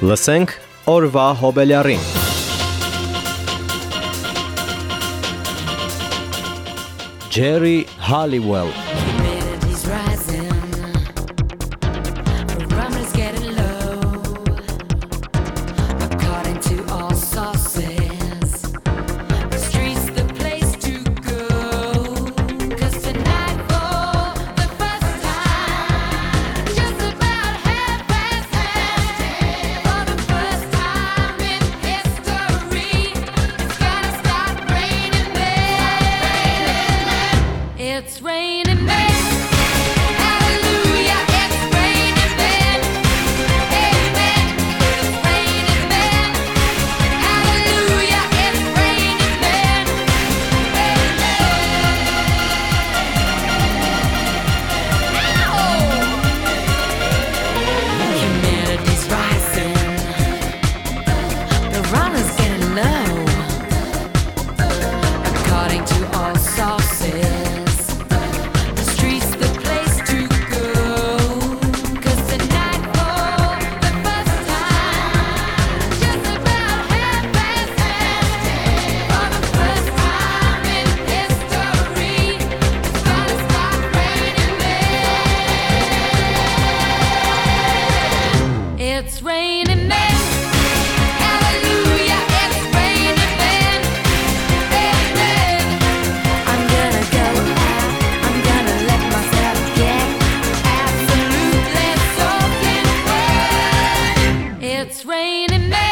Լսենք օրվա հոբելյարին։ Jerry Halliwell It's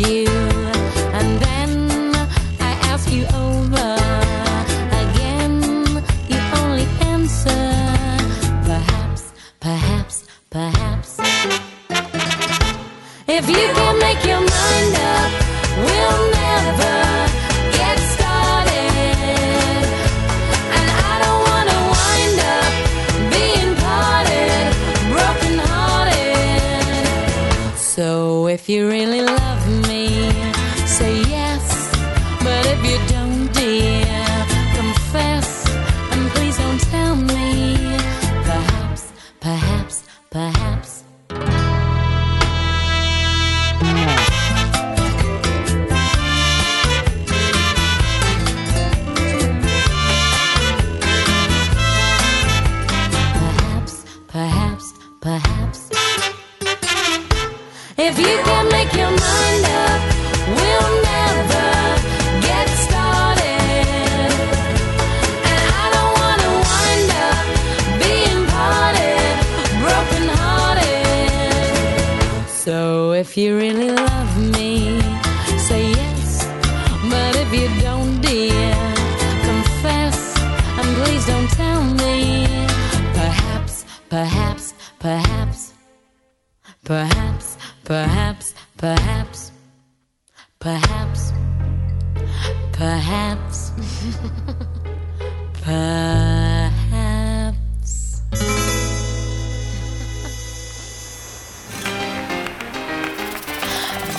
you,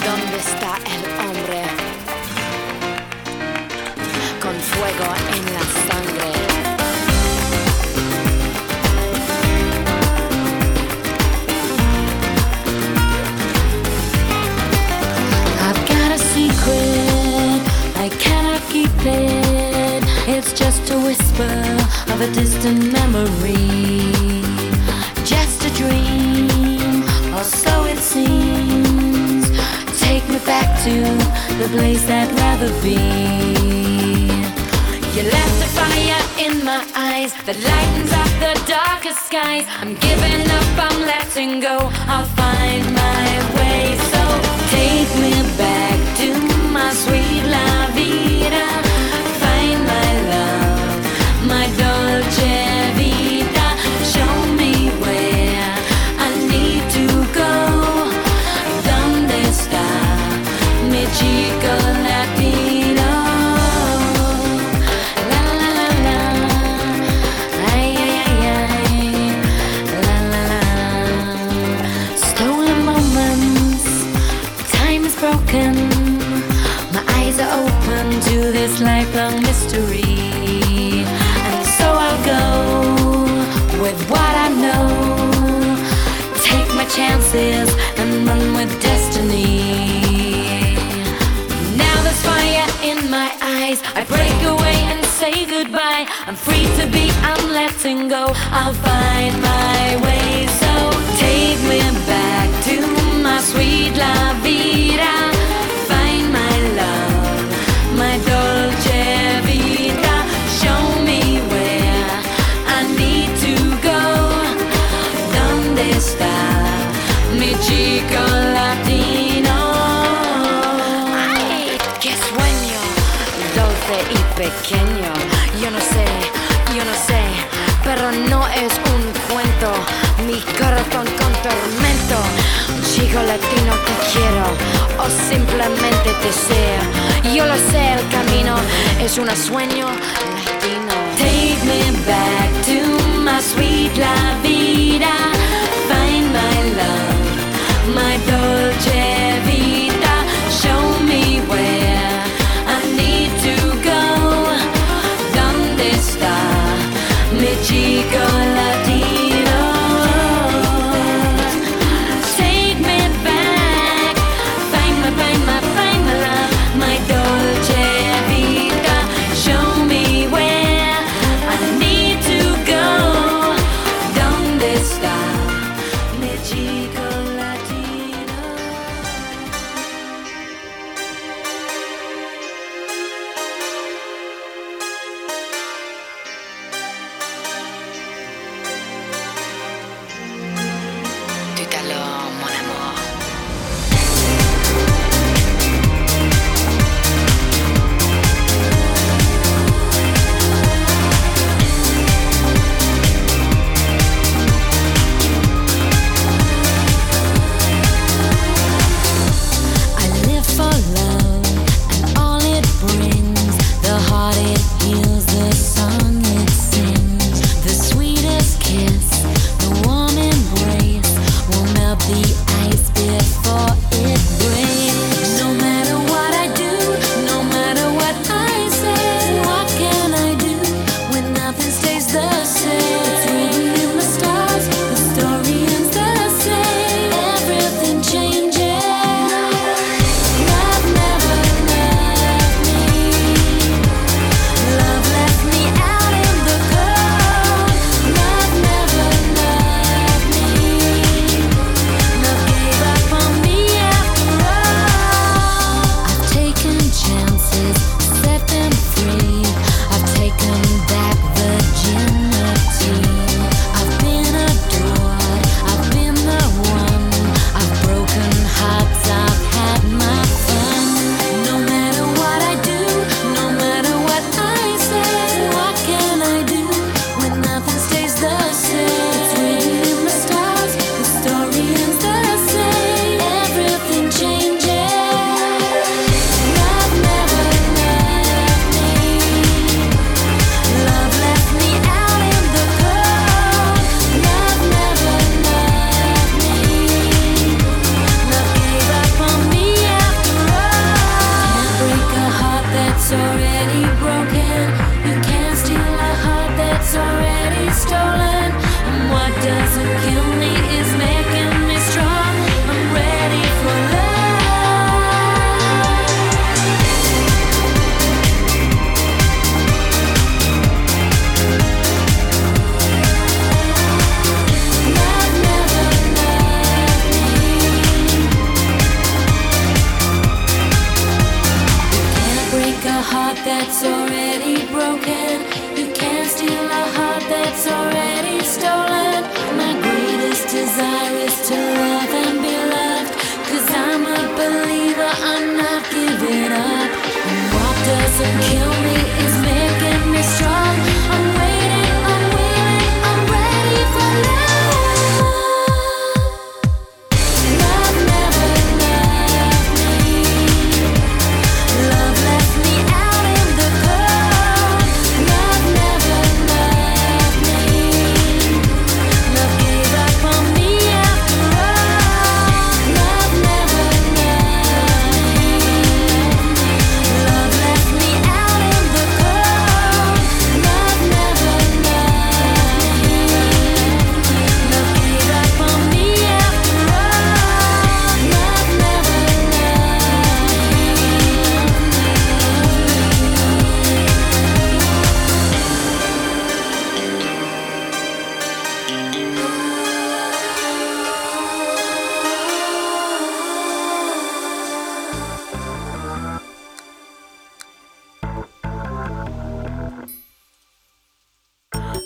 ¿Dónde está el hombre? Con fuego en la sangre. I've got a secret, I cannot keep it. It's just a whisper of a distant memory. The place I'd rather be. You left a fire in my eyes that lightens up the darkest skies. I'm giving up, I'm letting go. I'll find my way. So take me back to my sweet la vida. Find my love, my dolce I'll find my way. So take me back to my sweet la vida. Find my love, my dolce vita. Show me where I need to go. ¿Dónde está mi chico latino? ¡Ay! ¡Qué sueño! Dulce y pequeño. Yo no sé, no es un cuento. Mi corazón con tormento. Chico latino te quiero o simplemente te deseo. Yo lo sé, el camino es un sueño latino. Take me back to my sweet la vida. Find my love, my dolce vita. Show me where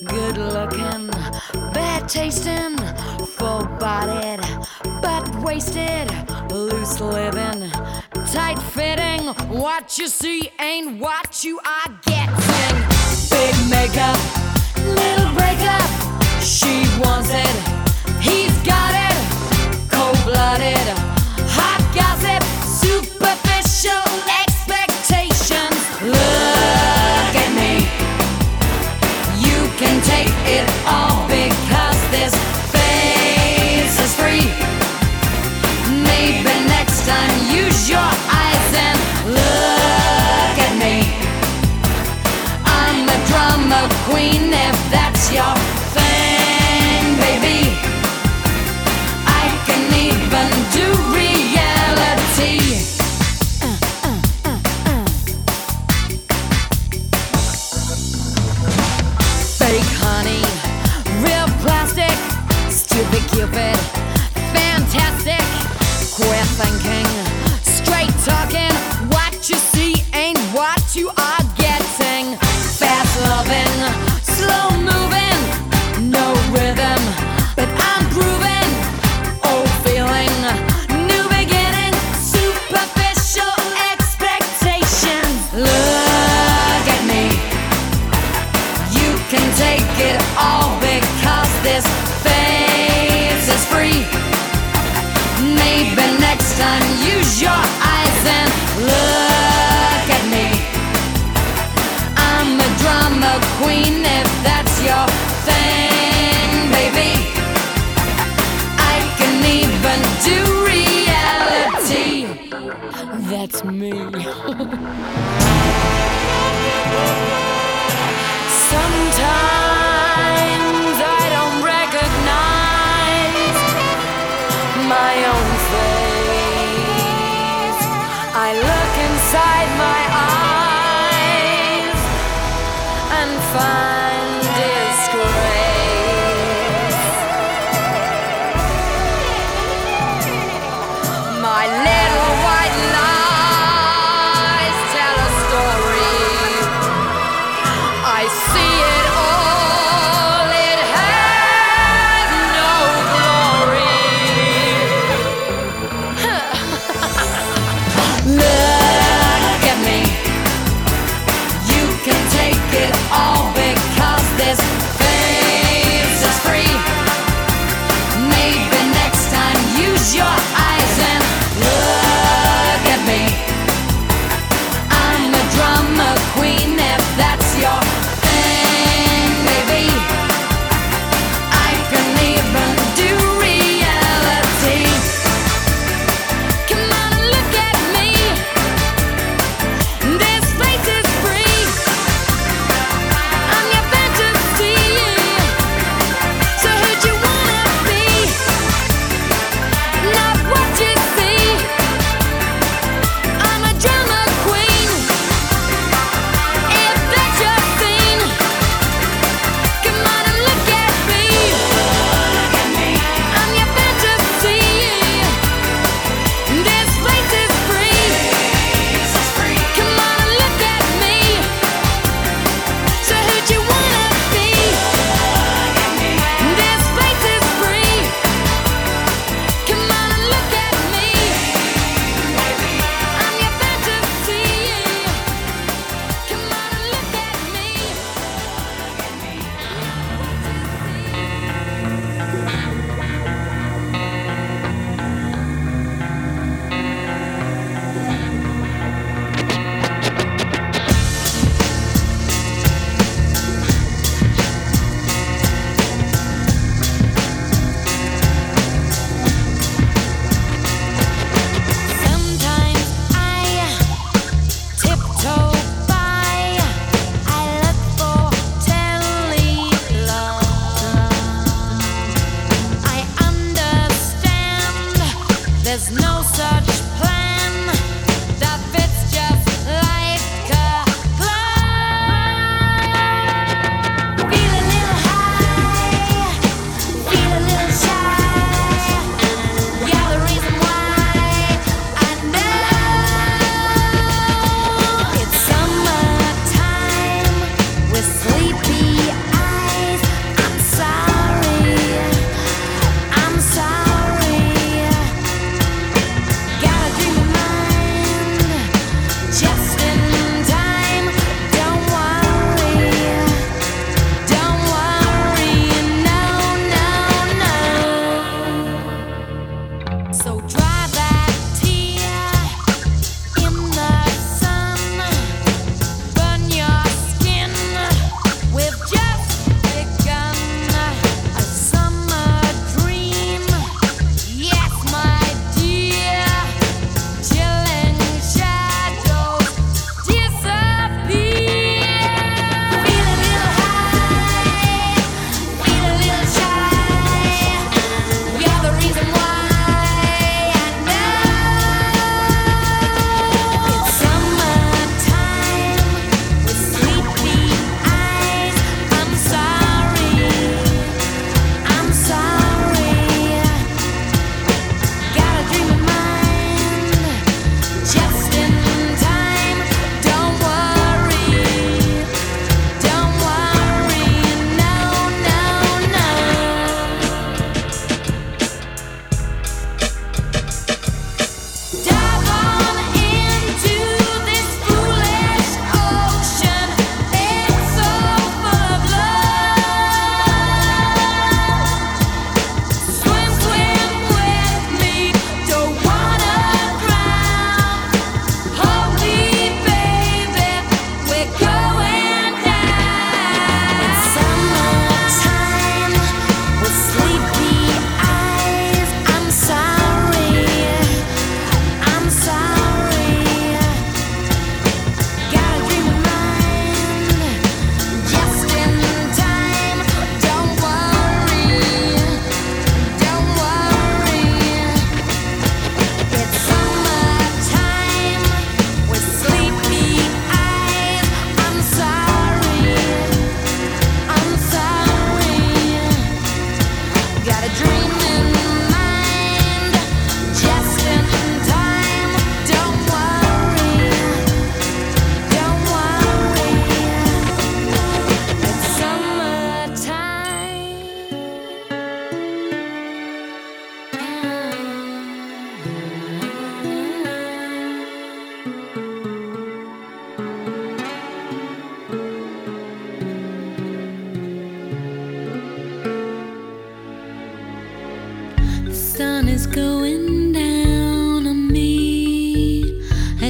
good looking, bad tasting, full bodied, butt wasted, loose living, tight fitting. What you see ain't what you are getting. Big makeup, little breakup. She wants it, he's got it. Cold blooded, hot gossip, superficial. it all.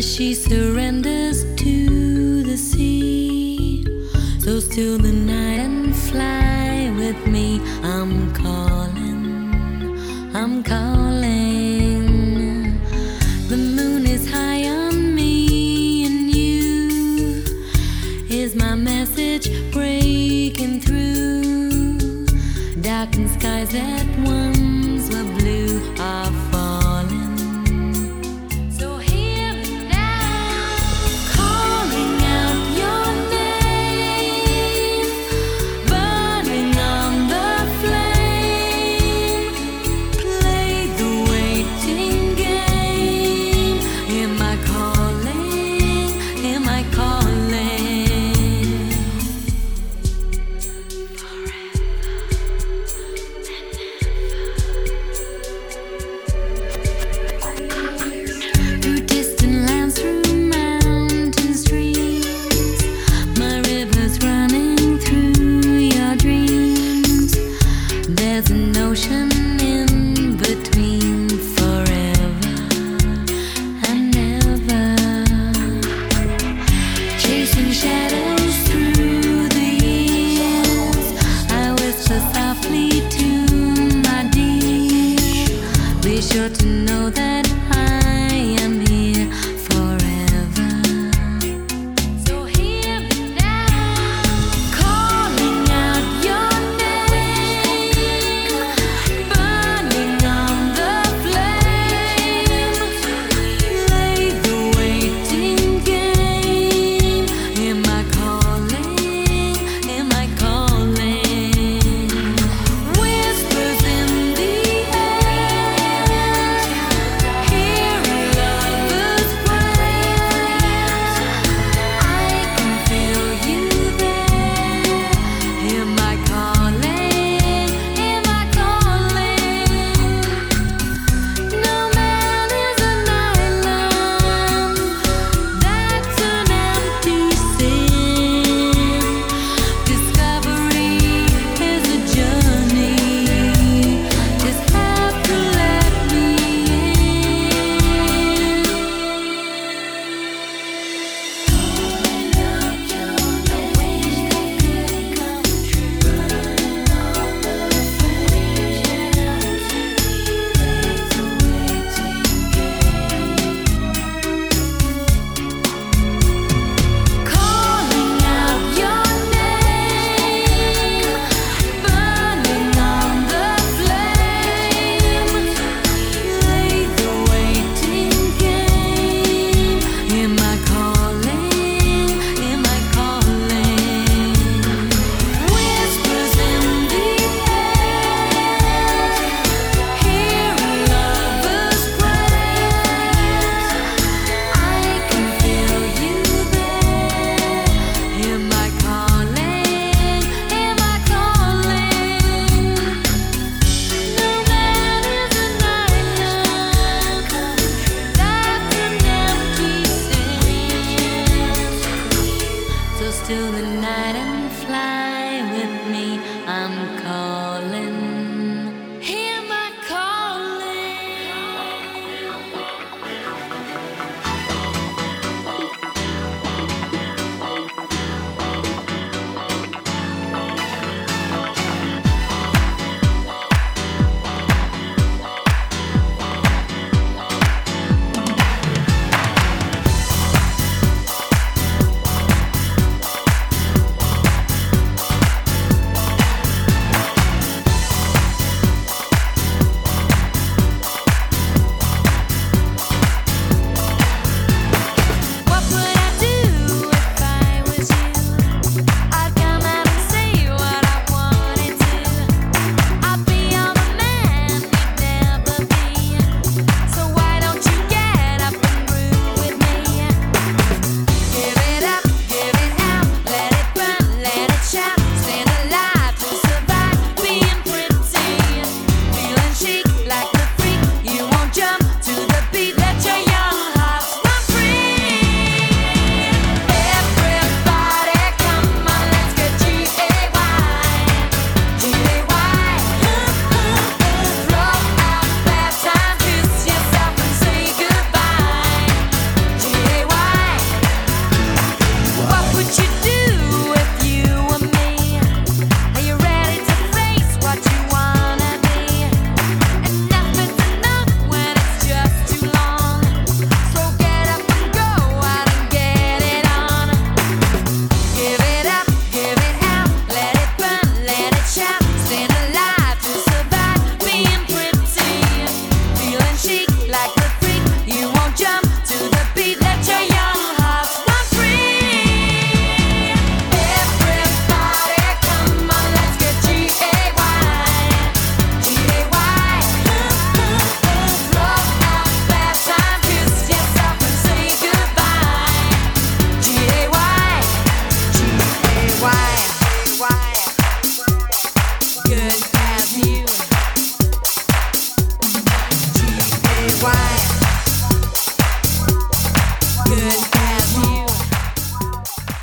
She surrenders to the sea. So still